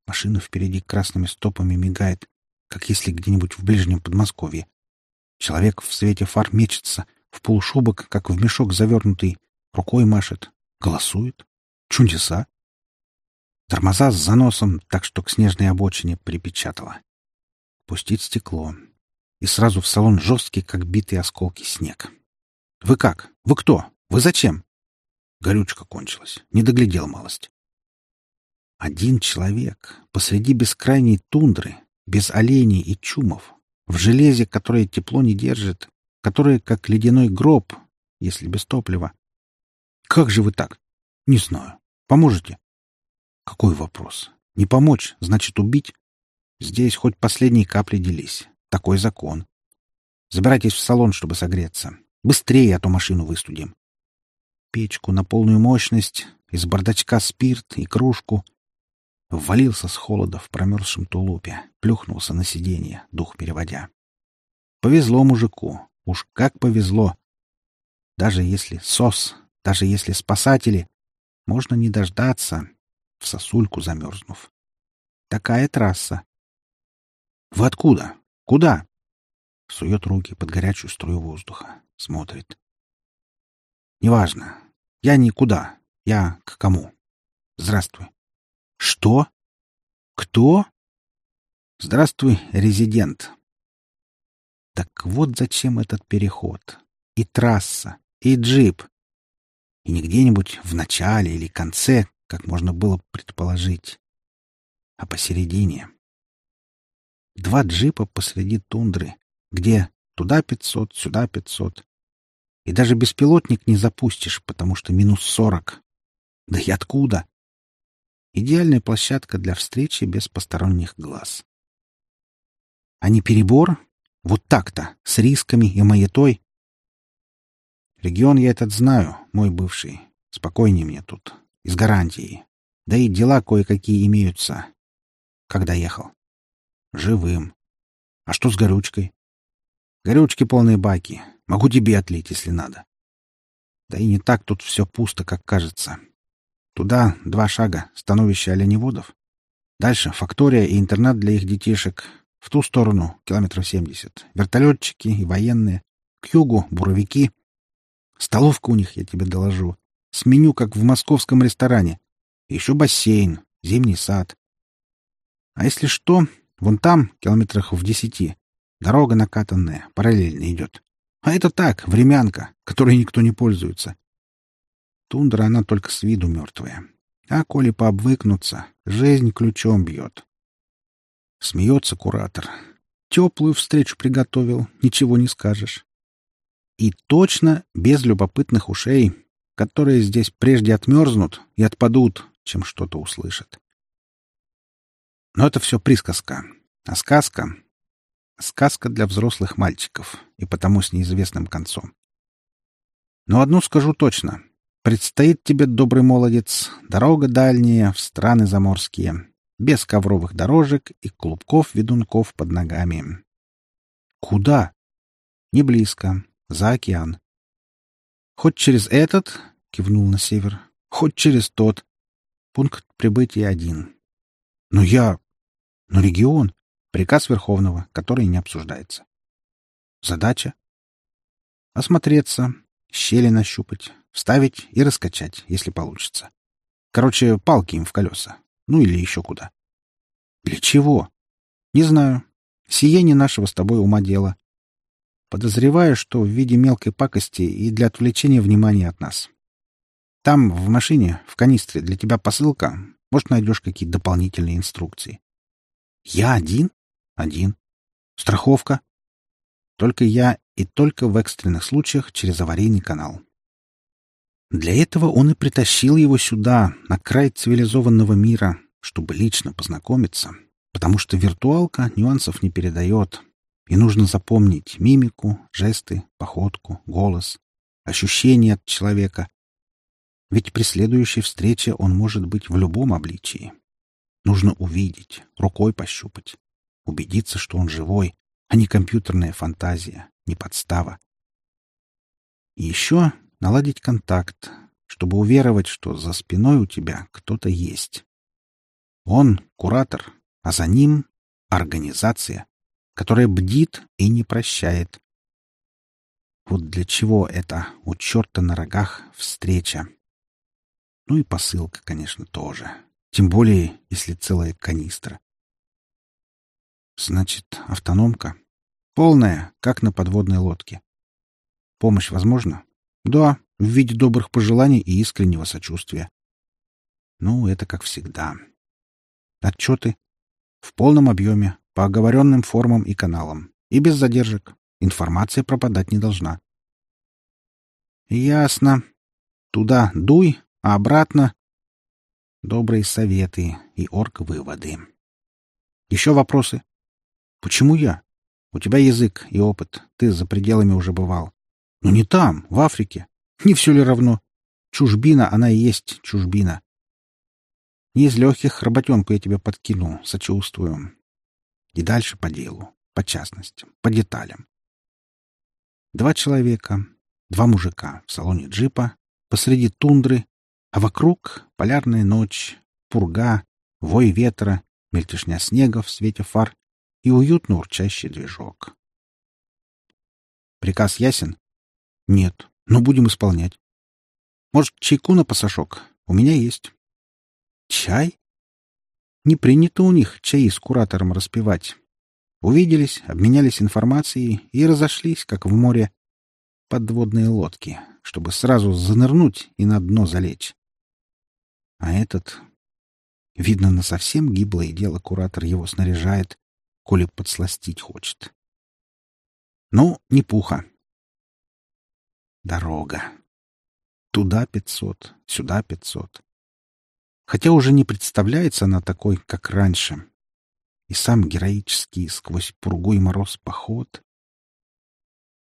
Машина впереди красными стопами мигает, как если где-нибудь в ближнем Подмосковье. Человек в свете фар мечется, в полушубок, как в мешок завернутый, рукой машет, Голосует. Чудеса. Тормоза с заносом, так что к снежной обочине припечатало. Пустить стекло. И сразу в салон жесткий, как битые осколки снег. «Вы как? Вы кто? Вы зачем?» Горючка кончилась. Не доглядел малость. Один человек посреди бескрайней тундры, без оленей и чумов, в железе, которое тепло не держит, которое как ледяной гроб, если без топлива. Как же вы так? Не знаю. Поможете? Какой вопрос? Не помочь, значит убить? Здесь хоть последние капли делись. Такой закон. Забирайтесь в салон, чтобы согреться. Быстрее, а то машину выстудим. Печку на полную мощность, из бардачка спирт и кружку. Ввалился с холода в промерзшем тулупе, плюхнулся на сиденье, дух переводя. Повезло мужику, уж как повезло. Даже если сос, даже если спасатели, можно не дождаться, в сосульку замерзнув. Такая трасса. Вы откуда? Куда? Сует руки под горячую струю воздуха. Смотрит. Неважно. Я никуда. Я к кому? Здравствуй. Что? Кто? Здравствуй, резидент. Так вот зачем этот переход. И трасса, и джип. И не где-нибудь в начале или конце, как можно было предположить, а посередине. Два джипа посреди тундры, где туда пятьсот, сюда пятьсот. И даже беспилотник не запустишь, потому что минус сорок. Да и откуда? Идеальная площадка для встречи без посторонних глаз. А не перебор? Вот так-то, с рисками и маятой. Регион я этот знаю, мой бывший. Спокойнее мне тут. Из гарантии. Да и дела кое-какие имеются. Когда ехал? Живым. А что с горючкой? Горючки полные баки. Могу тебе отлить, если надо. Да и не так тут все пусто, как кажется. Туда два шага, становище оленеводов. Дальше фактория и интернат для их детишек. В ту сторону километров семьдесят. Вертолетчики и военные. К югу — буровики. Столовка у них, я тебе доложу. С меню, как в московском ресторане. Еще бассейн, зимний сад. А если что, вон там, километрах в десяти, дорога накатанная, параллельно идет. А это так, времянка, которой никто не пользуется. Тундра, она только с виду мертвая. А коли пообвыкнуться, жизнь ключом бьет. Смеется куратор. Теплую встречу приготовил, ничего не скажешь. И точно без любопытных ушей, которые здесь прежде отмерзнут и отпадут, чем что-то услышат. Но это все присказка. А сказка — сказка для взрослых мальчиков, и потому с неизвестным концом. Но одну скажу точно. Предстоит тебе, добрый молодец, дорога дальняя в страны заморские, без ковровых дорожек и клубков-ведунков под ногами. Куда? Не близко, за океан. Хоть через этот, — кивнул на север, — хоть через тот. Пункт прибытия один. Но я... Но регион — приказ Верховного, который не обсуждается. Задача — осмотреться, щели нащупать, вставить и раскачать, если получится. Короче, палки им в колеса. Ну или еще куда. Для чего? Не знаю. Сие не нашего с тобой ума дело. Подозреваю, что в виде мелкой пакости и для отвлечения внимания от нас. Там, в машине, в канистре, для тебя посылка. Может, найдешь какие-то дополнительные инструкции. Я один? Один. Страховка? Только я и только в экстренных случаях через аварийный канал. Для этого он и притащил его сюда, на край цивилизованного мира, чтобы лично познакомиться, потому что виртуалка нюансов не передает, и нужно запомнить мимику, жесты, походку, голос, ощущения от человека. Ведь при следующей встрече он может быть в любом обличии. Нужно увидеть, рукой пощупать, убедиться, что он живой, а не компьютерная фантазия, не подстава. И еще наладить контакт, чтобы уверовать, что за спиной у тебя кто-то есть. Он — куратор, а за ним — организация которая бдит и не прощает. Вот для чего это у черта на рогах встреча. Ну и посылка, конечно, тоже. Тем более, если целая канистра. Значит, автономка. Полная, как на подводной лодке. Помощь возможна? Да, в виде добрых пожеланий и искреннего сочувствия. Ну, это как всегда. Отчеты в полном объеме, по оговоренным формам и каналам. И без задержек. Информация пропадать не должна. Ясно. Туда дуй, а обратно добрые советы и орг-выводы. Еще вопросы? Почему я? У тебя язык и опыт. Ты за пределами уже бывал. Но не там, в Африке. Не все ли равно? Чужбина, она и есть чужбина. Не из легких работенку я тебе подкинул, сочувствую. И дальше по делу, по частностям, по деталям. Два человека, два мужика в салоне джипа, посреди тундры, а вокруг полярная ночь, пурга, вой ветра, мельтешня снега в свете фар и уютно урчащий движок. Приказ ясен? Нет, но будем исполнять. Может, чайку на пасашок? У меня есть. Чай? Не принято у них чаи с куратором распевать. Увиделись, обменялись информацией и разошлись, как в море, подводные лодки, чтобы сразу занырнуть и на дно залечь. А этот... Видно, на совсем гиблое дело куратор его снаряжает, коли подсластить хочет. Ну, не пуха. Дорога. Туда пятьсот, сюда пятьсот хотя уже не представляется она такой, как раньше. И сам героический сквозь пургу и мороз поход.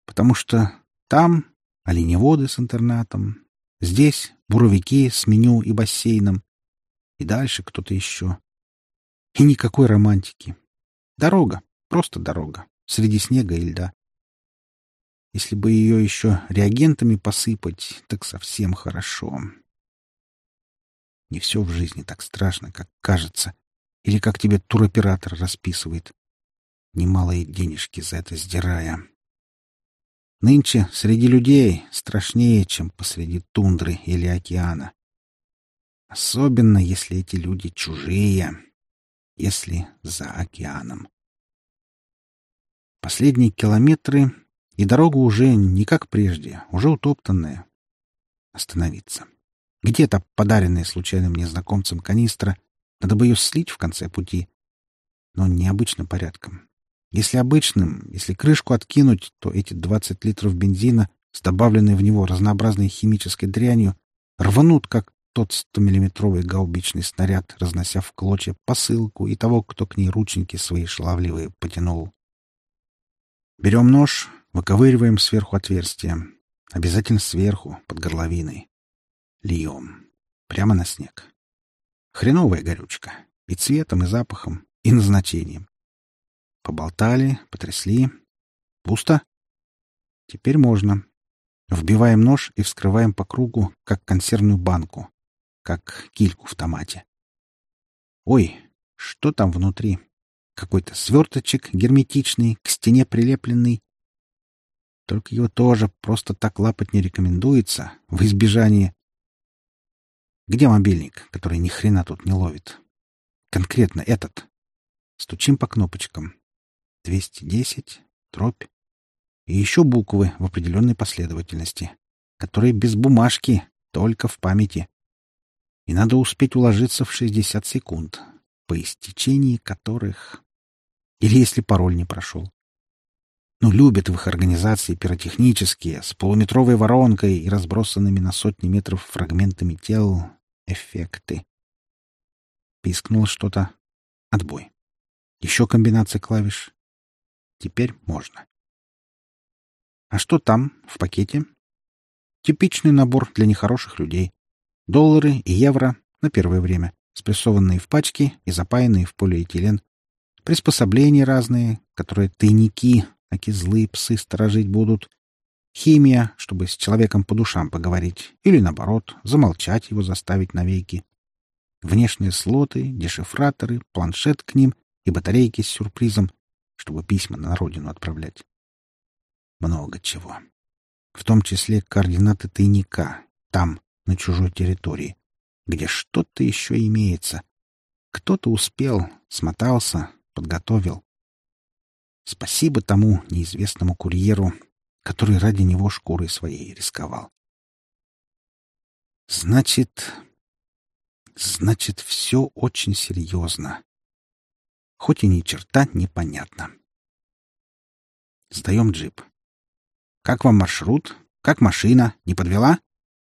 Потому что там оленеводы с интернатом, здесь буровики с меню и бассейном, и дальше кто-то еще. И никакой романтики. Дорога, просто дорога, среди снега и льда. Если бы ее еще реагентами посыпать, так совсем хорошо. Не все в жизни так страшно, как кажется, или как тебе туроператор расписывает, немалые денежки за это сдирая. Нынче среди людей страшнее, чем посреди тундры или океана. Особенно, если эти люди чужие, если за океаном. Последние километры, и дорога уже не как прежде, уже утоптанная. Остановиться. Где-то подаренная случайным незнакомцем канистра. Надо бы ее слить в конце пути. Но необычным порядком. Если обычным, если крышку откинуть, то эти 20 литров бензина с добавленной в него разнообразной химической дрянью рванут, как тот 100-миллиметровый гаубичный снаряд, разнося в клочья посылку и того, кто к ней рученьки свои шаловливые потянул. Берем нож, выковыриваем сверху отверстие. Обязательно сверху, под горловиной. Льем. Прямо на снег. Хреновая горючка. И цветом, и запахом, и назначением. Поболтали, потрясли. Пусто? Теперь можно. Вбиваем нож и вскрываем по кругу, как консервную банку, как кильку в томате. Ой, что там внутри? Какой-то сверточек герметичный, к стене прилепленный. Только его тоже просто так лапать не рекомендуется, в избежание где мобильник, который ни хрена тут не ловит? Конкретно этот. Стучим по кнопочкам. 210, дробь. И еще буквы в определенной последовательности, которые без бумажки, только в памяти. И надо успеть уложиться в 60 секунд, по истечении которых... Или если пароль не прошел. Но любят в их организации пиротехнические, с полуметровой воронкой и разбросанными на сотни метров фрагментами тел, эффекты. Пискнуло что-то. Отбой. Еще комбинация клавиш. Теперь можно. А что там, в пакете? Типичный набор для нехороших людей. Доллары и евро на первое время, спрессованные в пачки и запаянные в полиэтилен. Приспособления разные, которые тайники, аки злые псы сторожить будут. Химия, чтобы с человеком по душам поговорить, или, наоборот, замолчать его заставить навеки. Внешние слоты, дешифраторы, планшет к ним и батарейки с сюрпризом, чтобы письма на родину отправлять. Много чего. В том числе координаты тайника, там, на чужой территории, где что-то еще имеется. Кто-то успел, смотался, подготовил. Спасибо тому неизвестному курьеру, который ради него шкурой своей рисковал. Значит, значит, все очень серьезно. Хоть и ни черта непонятно. Сдаем джип. Как вам маршрут? Как машина? Не подвела?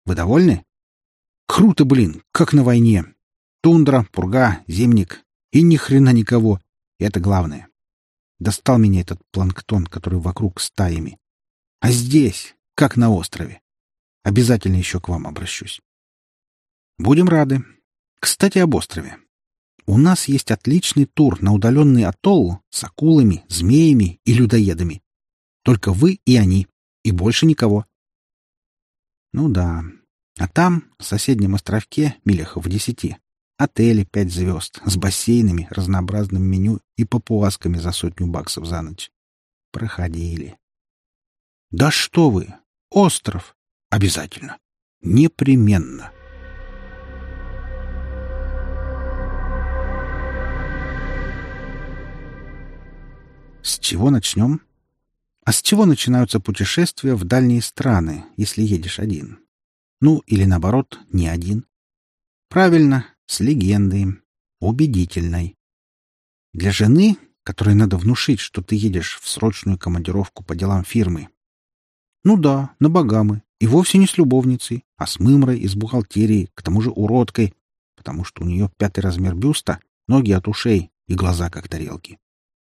Вы довольны? Круто, блин, как на войне. Тундра, пурга, зимник. И ни хрена никого. И это главное. Достал меня этот планктон, который вокруг стаями. А здесь, как на острове. Обязательно еще к вам обращусь. Будем рады. Кстати, об острове. У нас есть отличный тур на удаленный атолл с акулами, змеями и людоедами. Только вы и они, и больше никого. Ну да. А там, в соседнем островке, милях в десяти, отели пять звезд с бассейнами, разнообразным меню и папуасками за сотню баксов за ночь. Проходили. Да что вы! Остров! Обязательно! Непременно! С чего начнем? А с чего начинаются путешествия в дальние страны, если едешь один? Ну, или наоборот, не один? Правильно, с легендой, убедительной. Для жены, которой надо внушить, что ты едешь в срочную командировку по делам фирмы, ну да, на Багамы. И вовсе не с любовницей, а с мымрой из бухгалтерии, к тому же уродкой, потому что у нее пятый размер бюста, ноги от ушей и глаза как тарелки.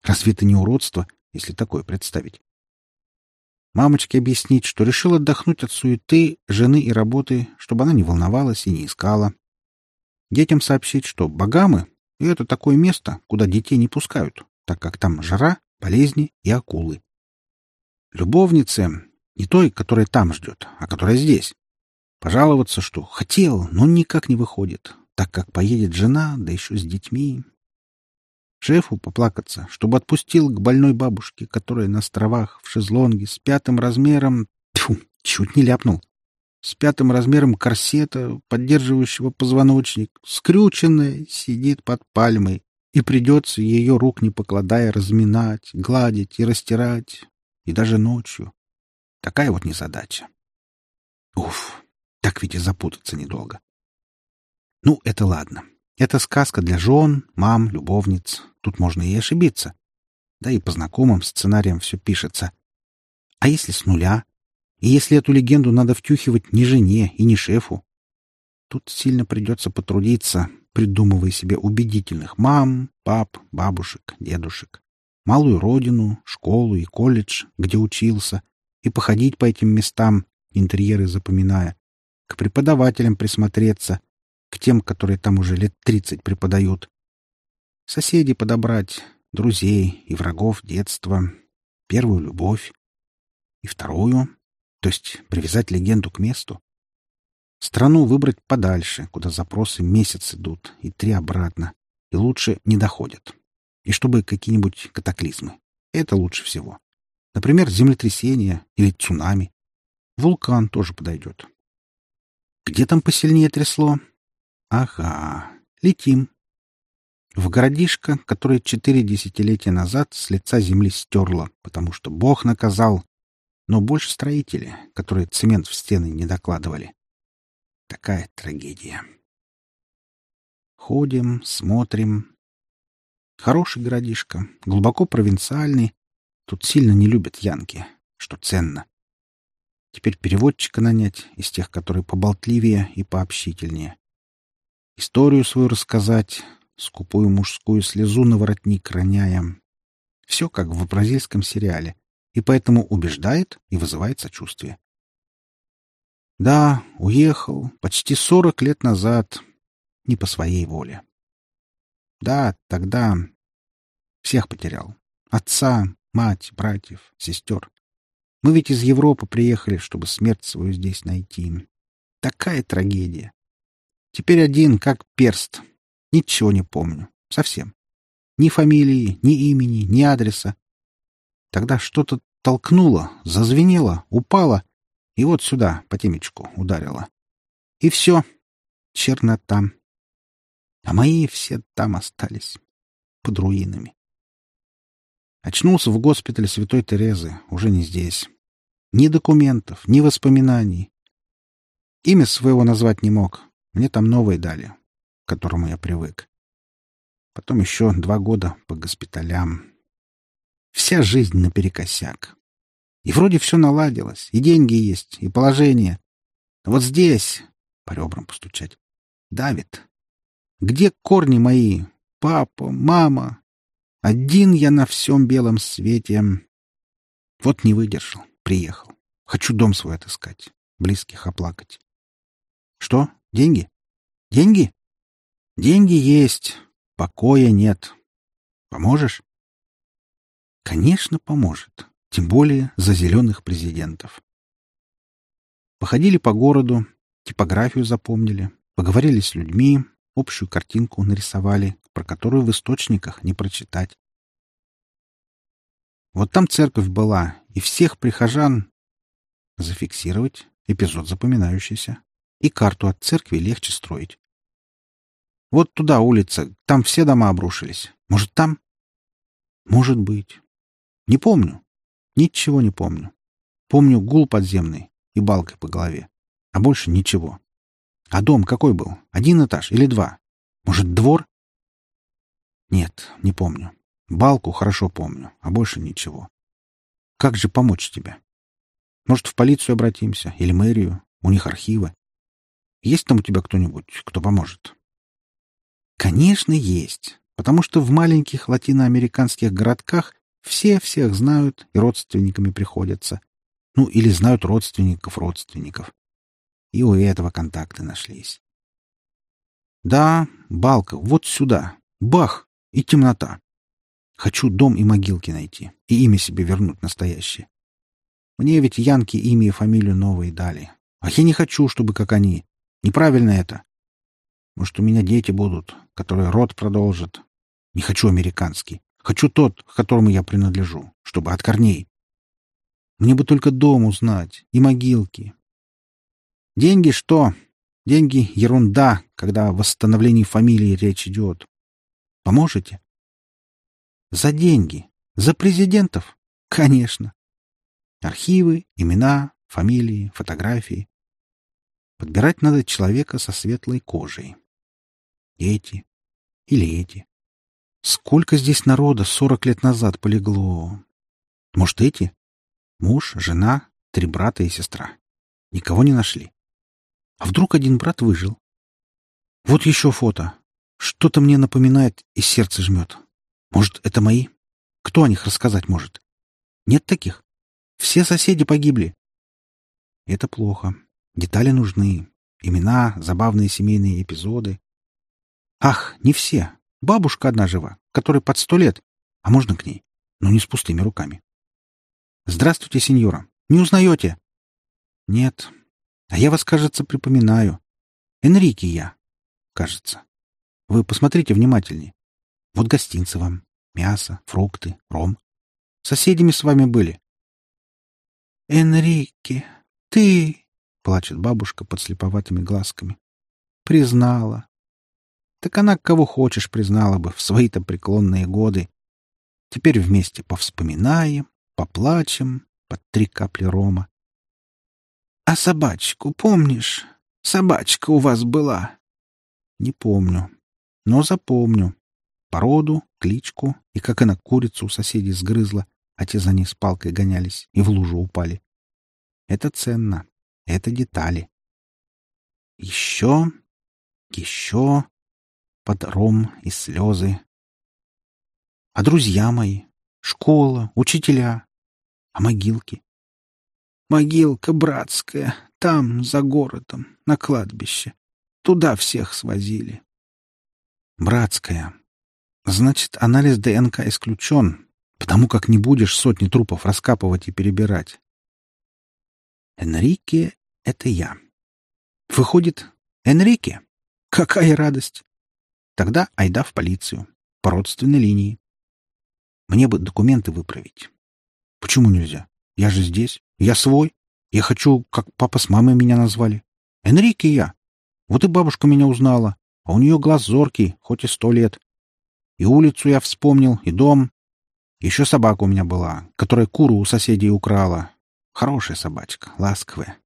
Разве это не уродство, если такое представить? Мамочке объяснить, что решил отдохнуть от суеты, жены и работы, чтобы она не волновалась и не искала. Детям сообщить, что Багамы — это такое место, куда детей не пускают, так как там жара, болезни и акулы. Любовнице не той, которая там ждет, а которая здесь. Пожаловаться, что хотел, но никак не выходит, так как поедет жена, да еще с детьми. Шефу поплакаться, чтобы отпустил к больной бабушке, которая на островах в шезлонге с пятым размером... Тьфу, чуть не ляпнул. С пятым размером корсета, поддерживающего позвоночник, скрюченная, сидит под пальмой, и придется ее рук не покладая разминать, гладить и растирать, и даже ночью. Такая вот незадача. Уф, так ведь и запутаться недолго. Ну, это ладно. Это сказка для жен, мам, любовниц. Тут можно и ошибиться. Да и по знакомым сценариям все пишется. А если с нуля? И если эту легенду надо втюхивать не жене и не шефу? Тут сильно придется потрудиться, придумывая себе убедительных мам, пап, бабушек, дедушек, малую родину, школу и колледж, где учился, и походить по этим местам, интерьеры запоминая, к преподавателям присмотреться, к тем, которые там уже лет тридцать преподают. Соседей подобрать, друзей и врагов детства, первую любовь и вторую, то есть привязать легенду к месту. Страну выбрать подальше, куда запросы месяц идут, и три обратно, и лучше не доходят. И чтобы какие-нибудь катаклизмы. Это лучше всего. Например, землетрясение или цунами. Вулкан тоже подойдет. Где там посильнее трясло? Ага, летим. В городишко, который четыре десятилетия назад с лица земли стерло, потому что Бог наказал, но больше строители, которые цемент в стены не докладывали. Такая трагедия. Ходим, смотрим. Хороший городишко, глубоко провинциальный, Тут сильно не любят янки, что ценно. Теперь переводчика нанять из тех, которые поболтливее и пообщительнее. Историю свою рассказать, скупую мужскую слезу на воротник роняя. Все как в бразильском сериале, и поэтому убеждает и вызывает сочувствие. Да, уехал почти сорок лет назад, не по своей воле. Да, тогда всех потерял. Отца, мать, братьев, сестер. Мы ведь из Европы приехали, чтобы смерть свою здесь найти. Такая трагедия. Теперь один, как перст. Ничего не помню. Совсем. Ни фамилии, ни имени, ни адреса. Тогда что-то толкнуло, зазвенело, упало, и вот сюда, по темечку, ударило. И все. чернота. А мои все там остались, под руинами. Очнулся в госпитале Святой Терезы, уже не здесь. Ни документов, ни воспоминаний. Имя своего назвать не мог. Мне там новое дали, к которому я привык. Потом еще два года по госпиталям. Вся жизнь наперекосяк. И вроде все наладилось, и деньги есть, и положение. Но вот здесь, по ребрам постучать, давит. Где корни мои? Папа, мама? Один я на всем белом свете. Вот не выдержал, приехал. Хочу дом свой отыскать, близких оплакать. Что? Деньги? Деньги? Деньги есть, покоя нет. Поможешь? Конечно, поможет. Тем более за зеленых президентов. Походили по городу, типографию запомнили, поговорили с людьми, общую картинку нарисовали, про которую в источниках не прочитать. Вот там церковь была, и всех прихожан зафиксировать, эпизод запоминающийся, и карту от церкви легче строить. Вот туда улица, там все дома обрушились. Может, там? Может быть. Не помню. Ничего не помню. Помню гул подземный и балкой по голове. А больше ничего. А дом какой был? Один этаж или два? Может, двор? Нет, не помню. Балку хорошо помню, а больше ничего. Как же помочь тебе? Может, в полицию обратимся? Или мэрию? У них архивы. Есть там у тебя кто-нибудь, кто поможет? Конечно, есть. Потому что в маленьких латиноамериканских городках все всех знают и родственниками приходятся. Ну, или знают родственников родственников. И у этого контакты нашлись. Да, балка, вот сюда. Бах! И темнота. Хочу дом и могилки найти. И имя себе вернуть настоящее. Мне ведь янки имя и фамилию новые дали. А я не хочу, чтобы как они. Неправильно это. Может, у меня дети будут, которые род продолжат. Не хочу американский. Хочу тот, к которому я принадлежу, чтобы от корней. Мне бы только дом узнать и могилки. Деньги что? Деньги — ерунда, когда о восстановлении фамилии речь идет. Поможете? За деньги. За президентов? Конечно. Архивы, имена, фамилии, фотографии. Подбирать надо человека со светлой кожей. Эти или эти. Сколько здесь народа сорок лет назад полегло? Может, эти? Муж, жена, три брата и сестра. Никого не нашли. А вдруг один брат выжил? Вот еще фото. Что-то мне напоминает и сердце жмет. Может, это мои? Кто о них рассказать может? Нет таких? Все соседи погибли. Это плохо. Детали нужны. Имена, забавные семейные эпизоды. Ах, не все. Бабушка одна жива, которой под сто лет. А можно к ней? Но не с пустыми руками. Здравствуйте, сеньора. Не узнаете? Нет. А я вас, кажется, припоминаю. Энрике я. Кажется. Вы посмотрите внимательнее. Вот гостинцы вам. Мясо, фрукты, ром. Соседями с вами были. Энрике, ты... Плачет бабушка под слеповатыми глазками. Признала. Так она кого хочешь признала бы в свои-то преклонные годы. Теперь вместе повспоминаем, поплачем под три капли рома. — А собачку помнишь? Собачка у вас была? — Не помню, но запомню. Породу, кличку и как она курицу у соседей сгрызла, а те за ней с палкой гонялись и в лужу упали. Это ценно. Это детали. Еще, еще под ром и слезы. А друзья мои, школа, учителя, а могилки? Могилка братская, там, за городом, на кладбище. Туда всех свозили. Братская. Значит, анализ ДНК исключен, потому как не будешь сотни трупов раскапывать и перебирать. Энрике — это я. Выходит, Энрике? Какая радость! Тогда айда в полицию. По родственной линии. Мне бы документы выправить. Почему нельзя? Я же здесь. Я свой. Я хочу, как папа с мамой меня назвали. Энрике я. Вот и бабушка меня узнала, а у нее глаз зоркий, хоть и сто лет. И улицу я вспомнил, и дом. Еще собака у меня была, которая куру у соседей украла. Хорошая собачка, ласковая.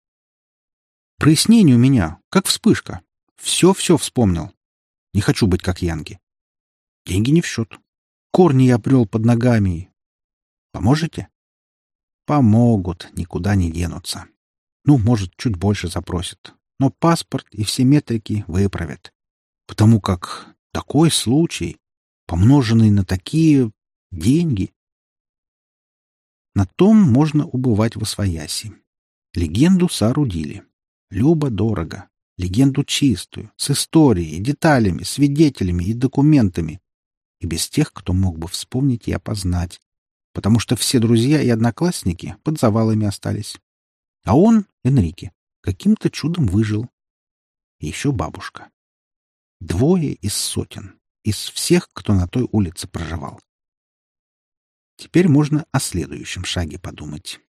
Прояснение у меня, как вспышка. Все-все вспомнил. Не хочу быть как Янги. Деньги не в счет. Корни я обрел под ногами. Поможете? Помогут, никуда не денутся. Ну, может, чуть больше запросят. Но паспорт и все метрики выправят. Потому как такой случай, помноженный на такие деньги... На том можно убывать в освояси. Легенду соорудили. Любо-дорого. Легенду чистую, с историей, деталями, свидетелями и документами. И без тех, кто мог бы вспомнить и опознать. Потому что все друзья и одноклассники под завалами остались. А он, Энрике, каким-то чудом выжил. И еще бабушка. Двое из сотен. Из всех, кто на той улице проживал. Теперь можно о следующем шаге подумать.